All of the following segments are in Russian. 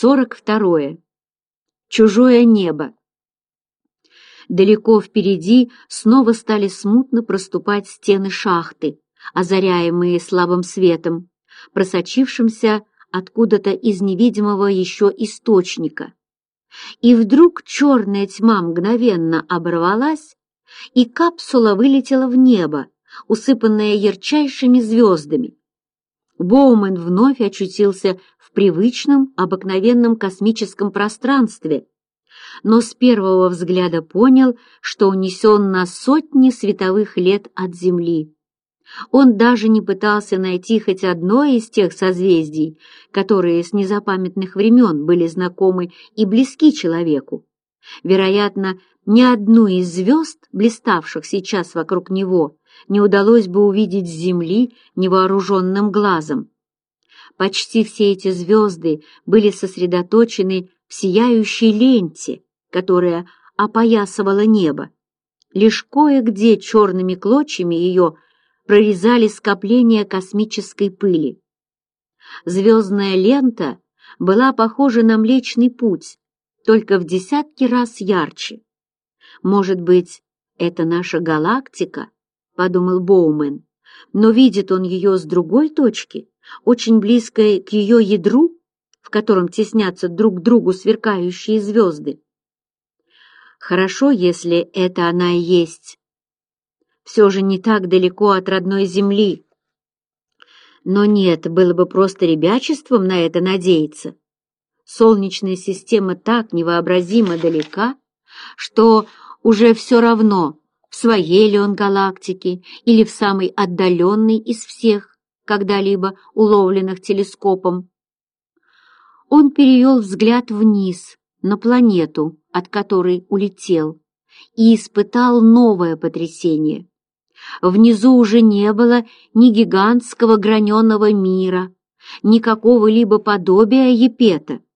42. Чужое небо. Далеко впереди снова стали смутно проступать стены шахты, озаряемые слабым светом, просочившимся откуда-то из невидимого еще источника. И вдруг черная тьма мгновенно оборвалась, и капсула вылетела в небо, усыпанная ярчайшими звездами, Боумен вновь очутился в привычном, обыкновенном космическом пространстве, но с первого взгляда понял, что унесен на сотни световых лет от Земли. Он даже не пытался найти хоть одно из тех созвездий, которые с незапамятных времен были знакомы и близки человеку. Вероятно, ни одну из звезд, блиставших сейчас вокруг него, не удалось бы увидеть с Земли невооруженным глазом. Почти все эти звезды были сосредоточены в сияющей ленте, которая опоясывала небо. Лишь кое-где черными клочьями ее прорезали скопления космической пыли. Звездная лента была похожа на Млечный Путь, только в десятки раз ярче. «Может быть, это наша галактика?» — подумал Боумен. «Но видит он ее с другой точки, очень близкой к ее ядру, в котором теснятся друг к другу сверкающие звезды. Хорошо, если это она и есть. Все же не так далеко от родной Земли. Но нет, было бы просто ребячеством на это надеяться солнечная система так невообразимо далека, что уже все равно, в своей ли он галактике или в самой отдаленной из всех, когда-либо уловленных телескопом. Он перевел взгляд вниз, на планету, от которой улетел, и испытал новое потрясение. Внизу уже не было ни гигантского граненого мира, ни какого-либо подобия Епета —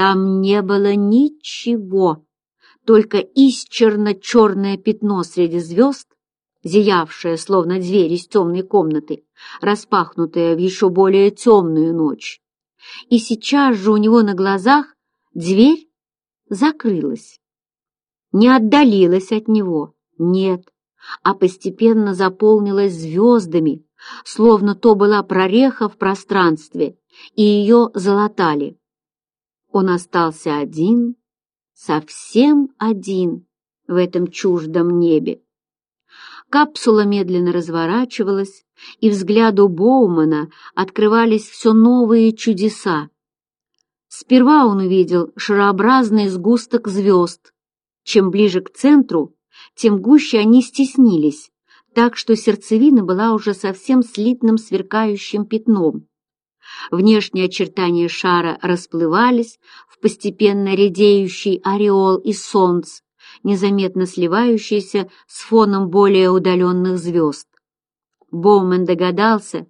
там не было ничего, только исчерно-черное пятно среди звезд, зиявшее, словно дверь из темной комнаты, распахнутая в еще более темную ночь. И сейчас же у него на глазах дверь закрылась. Не отдалилась от него, нет, а постепенно заполнилась звездами, словно то была прореха в пространстве, и ее залатали он остался один, совсем один в этом чуждом небе. Капсула медленно разворачивалась, и взгляду Боумана открывались все новые чудеса. Сперва он увидел шарообразный сгусток звезд. Чем ближе к центру, тем гуще они стеснились, так что сердцевина была уже совсем слитным сверкающим пятном. Внешние очертания шара расплывались в постепенно редеющий ореол и солнц, незаметно сливающийся с фоном более удаленных звезд. Боумен догадался,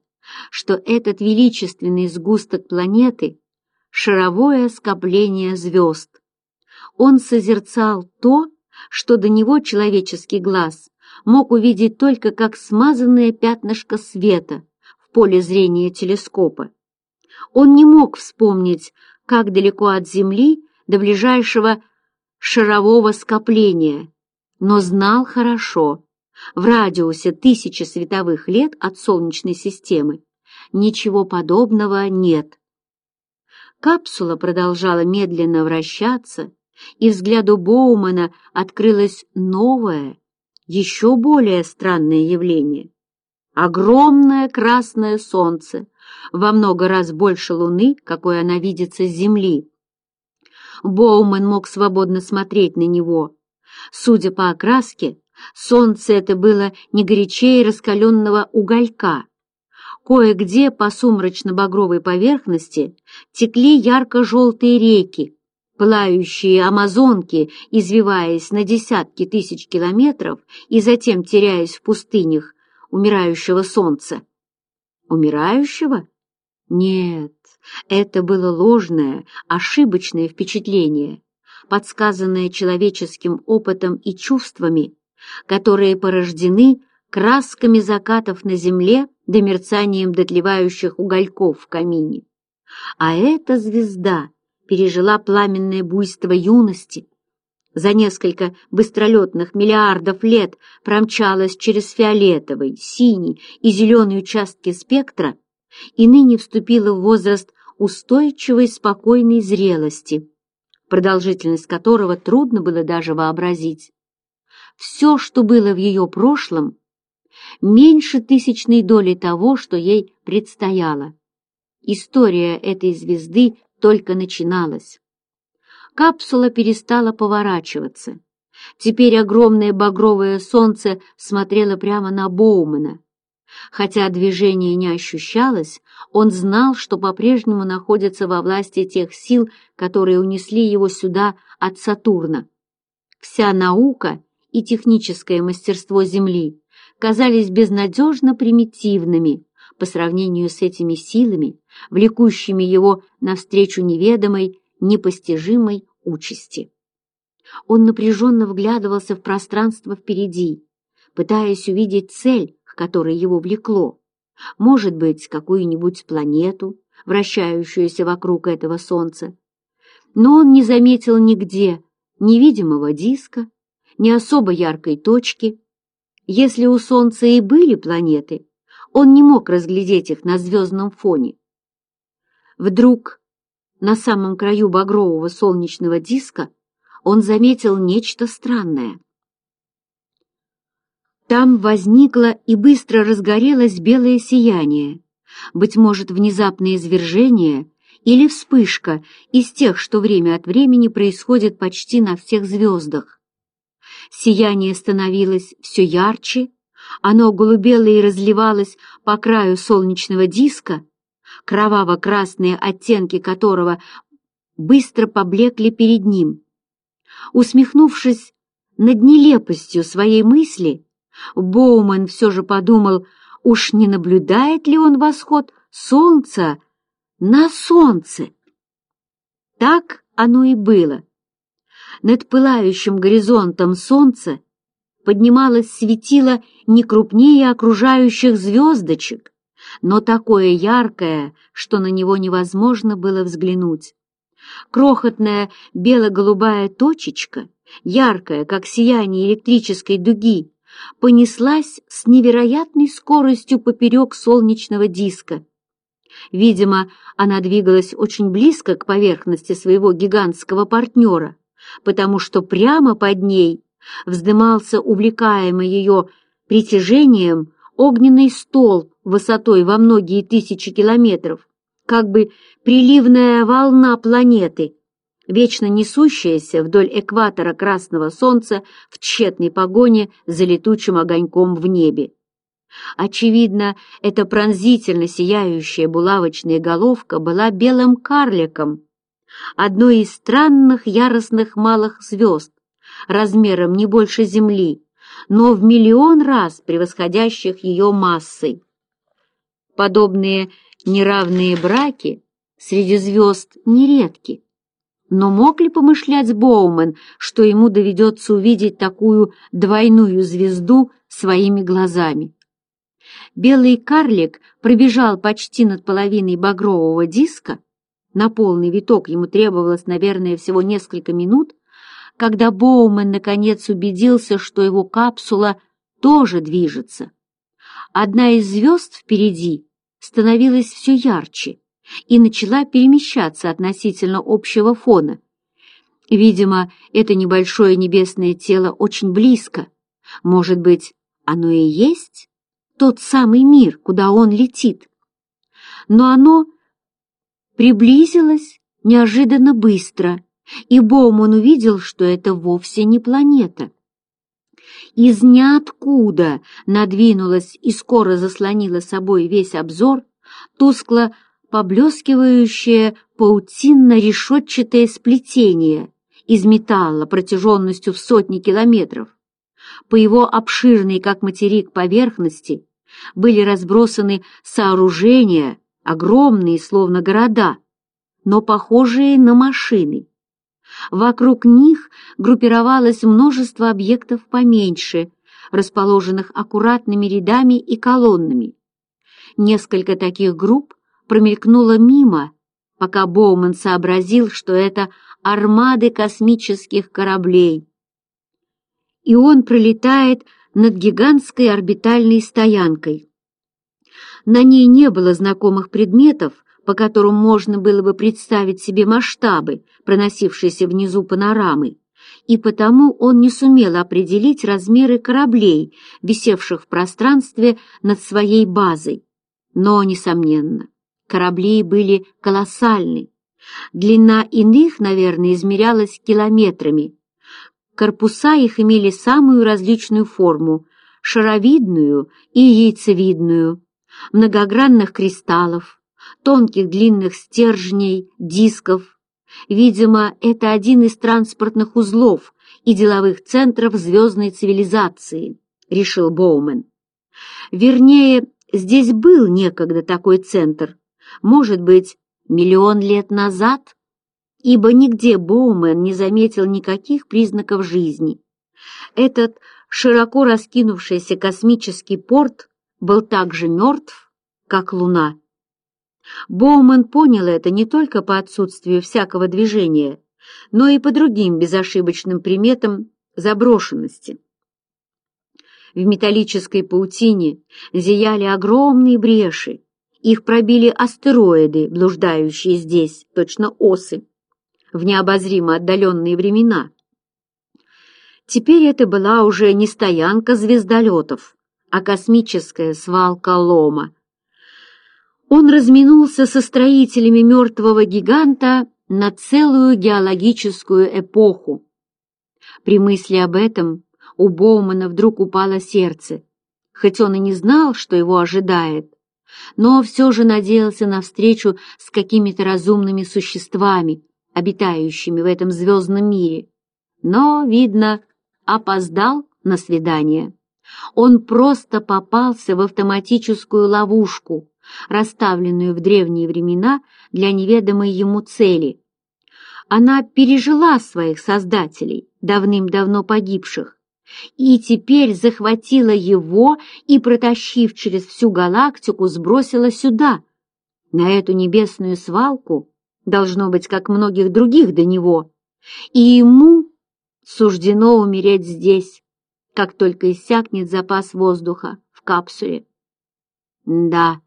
что этот величественный сгусток планеты — шаровое скопление звезд. Он созерцал то, что до него человеческий глаз мог увидеть только как смазанное пятнышко света в поле зрения телескопа. Он не мог вспомнить, как далеко от Земли до ближайшего шарового скопления, но знал хорошо. В радиусе тысячи световых лет от Солнечной системы ничего подобного нет. Капсула продолжала медленно вращаться, и взгляду Боумана открылось новое, еще более странное явление. Огромное красное солнце во много раз больше Луны, какой она видится с Земли. Боумен мог свободно смотреть на него. Судя по окраске, солнце это было не горячее раскаленного уголька. Кое-где по сумрачно-багровой поверхности текли ярко-желтые реки, пылающие амазонки, извиваясь на десятки тысяч километров и затем теряясь в пустынях умирающего солнца. Умирающего? Нет, это было ложное, ошибочное впечатление, подсказанное человеческим опытом и чувствами, которые порождены красками закатов на земле да мерцанием дотлевающих угольков в камине. А эта звезда пережила пламенное буйство юности, за несколько быстролетных миллиардов лет промчалась через фиолетовый, синий и зеленый участки спектра и ныне вступила в возраст устойчивой спокойной зрелости, продолжительность которого трудно было даже вообразить. Все, что было в ее прошлом, меньше тысячной доли того, что ей предстояло. История этой звезды только начиналась. Капсула перестала поворачиваться. Теперь огромное багровое солнце смотрело прямо на Боумена, Хотя движение не ощущалось, он знал, что по-прежнему находится во власти тех сил, которые унесли его сюда от Сатурна. Вся наука и техническое мастерство Земли казались безнадежно примитивными по сравнению с этими силами, влекущими его навстречу неведомой, непостижимой участи. Он напряженно вглядывался в пространство впереди, пытаясь увидеть цель, которое его влекло, может быть, какую-нибудь планету, вращающуюся вокруг этого солнца. Но он не заметил нигде невидимого диска, ни особо яркой точки. Если у солнца и были планеты, он не мог разглядеть их на звездном фоне. Вдруг на самом краю багрового солнечного диска он заметил нечто странное. Там возникло и быстро разгорелось белое сияние, быть может, внезапное извержение или вспышка из тех, что время от времени происходит почти на всех звездах. Сияние становилось все ярче, оно голубело и разливалось по краю солнечного диска, кроваво-красные оттенки которого быстро поблекли перед ним. Усмехнувшись над нелепостью своей мысли, Боумен все же подумал, уж не наблюдает ли он восход солнца на солнце. Так оно и было. Над пылающим горизонтом солнца поднималось светило не крупнее окружающих звездочек, но такое яркое, что на него невозможно было взглянуть. Крохотная бело-голубая точечка, яркая, как сияние электрической дуги, понеслась с невероятной скоростью поперек солнечного диска. Видимо, она двигалась очень близко к поверхности своего гигантского партнера, потому что прямо под ней вздымался, увлекаемый ее притяжением, огненный столб высотой во многие тысячи километров, как бы приливная волна планеты — вечно несущаяся вдоль экватора красного солнца в тщетной погоне за летучим огоньком в небе. Очевидно, эта пронзительно сияющая булавочная головка была белым карликом, одной из странных яростных малых звезд, размером не больше Земли, но в миллион раз превосходящих ее массой. Подобные неравные браки среди звезд нередки но мог ли помышлять Боумен, что ему доведется увидеть такую двойную звезду своими глазами? Белый карлик пробежал почти над половиной багрового диска, на полный виток ему требовалось, наверное, всего несколько минут, когда Боумен наконец убедился, что его капсула тоже движется. Одна из звезд впереди становилась все ярче, и начала перемещаться относительно общего фона. Видимо, это небольшое небесное тело очень близко. Может быть, оно и есть тот самый мир, куда он летит. Но оно приблизилось неожиданно быстро, и Боуман увидел, что это вовсе не планета. Из ниоткуда надвинулась и скоро заслонила собой весь обзор тускло поблескивающее паутинно-решетчатое сплетение из металла протяженностью в сотни километров. По его обширной, как материк, поверхности были разбросаны сооружения, огромные, словно города, но похожие на машины. Вокруг них группировалось множество объектов поменьше, расположенных аккуратными рядами и колоннами. Несколько таких групп промелькнула мимо, пока Боуман сообразил, что это армады космических кораблей. И он пролетает над гигантской орбитальной стоянкой. На ней не было знакомых предметов, по которым можно было бы представить себе масштабы, проносившиеся внизу панорамы, и потому он не сумел определить размеры кораблей, висевших в пространстве над своей базой. Но, несомненно, кораблей были колоссальны. Длина иных, наверное, измерялась километрами. Корпуса их имели самую различную форму – шаровидную и яйцевидную, многогранных кристаллов, тонких длинных стержней, дисков. Видимо, это один из транспортных узлов и деловых центров звездной цивилизации, решил Боумен. Вернее, здесь был некогда такой центр, может быть, миллион лет назад, ибо нигде Боумен не заметил никаких признаков жизни. Этот широко раскинувшийся космический порт был так же мертв, как Луна. Боумен понял это не только по отсутствию всякого движения, но и по другим безошибочным приметам заброшенности. В металлической паутине зияли огромные бреши, их пробили астероиды, блуждающие здесь, точно осы, в необозримо отдаленные времена. Теперь это была уже не стоянка звездолетов, а космическая свалка лома. Он разминулся со строителями мертвого гиганта на целую геологическую эпоху. При мысли об этом у Боумана вдруг упало сердце, хоть он и не знал, что его ожидает но все же надеялся на встречу с какими-то разумными существами, обитающими в этом звездном мире. Но, видно, опоздал на свидание. Он просто попался в автоматическую ловушку, расставленную в древние времена для неведомой ему цели. Она пережила своих создателей, давным-давно погибших, и теперь захватила его и, протащив через всю галактику, сбросила сюда, на эту небесную свалку, должно быть, как многих других до него. И ему суждено умереть здесь, как только иссякнет запас воздуха в капсуле. Да,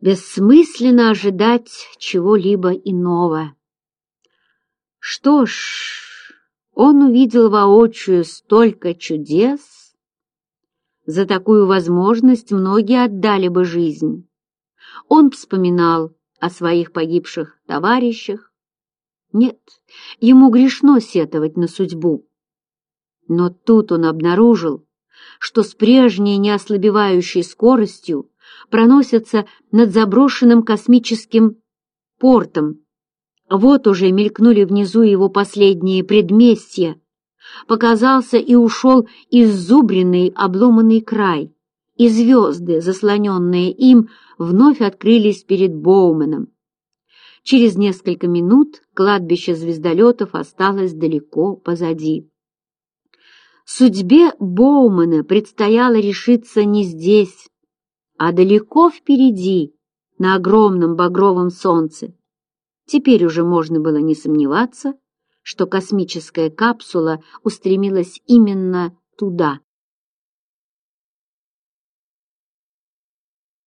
бессмысленно ожидать чего-либо иного. Что ж он увидел воочию столько чудес. За такую возможность многие отдали бы жизнь. Он вспоминал о своих погибших товарищах. Нет, ему грешно сетовать на судьбу. Но тут он обнаружил, что с прежней неослабевающей скоростью проносятся над заброшенным космическим портом вот уже мелькнули внизу его последние предместья. Показался и ушел иззубренный обломанный край, и звезды, заслоненные им, вновь открылись перед Боуменом. Через несколько минут кладбище звездолетов осталось далеко позади. Судьбе Боумена предстояло решиться не здесь, а далеко впереди, на огромном багровом солнце. Теперь уже можно было не сомневаться, что космическая капсула устремилась именно туда,